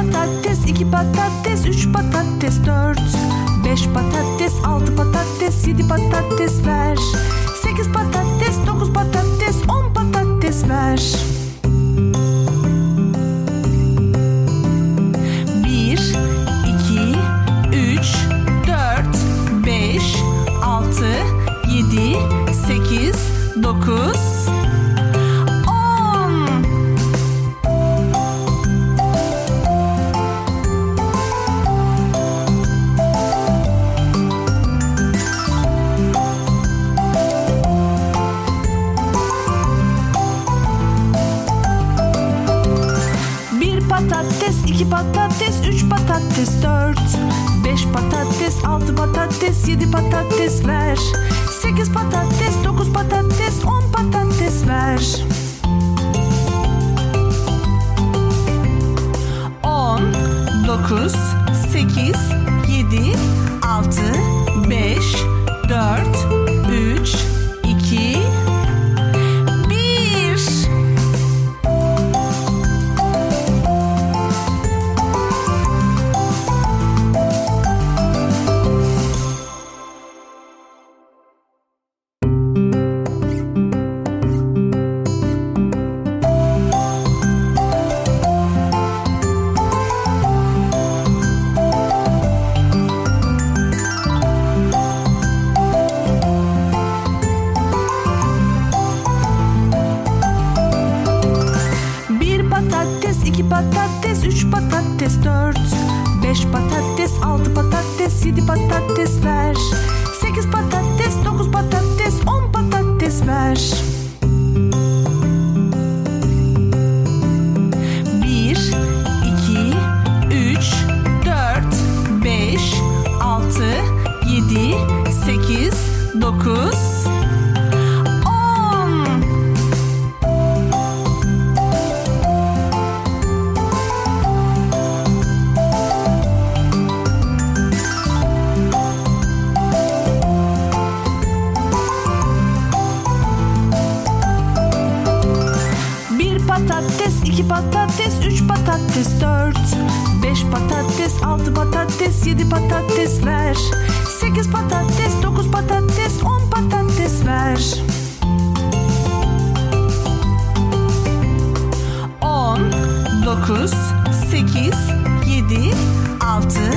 patates, iki patates, üç patates, dört, beş patates, altı patates, yedi patates ver. Sekiz patates, dokuz patates, on patates ver. Bir, iki, üç, dört, beş, altı, yedi, sekiz, dokuz, iki patates, üç patates, dört. Beş patates, altı patates, yedi patates ver. Sekiz patates, dokuz patates, on patates ver. On, dokuz, sekiz, yedi, altı, beş, dört, iki patates, üç patates, dört. Beş patates, altı patates, yedi patates ver üç patates, dört. Beş patates, altı patates, yedi patates ver. Sekiz patates, dokuz patates, on patates ver. On, dokuz, sekiz, yedi, altı,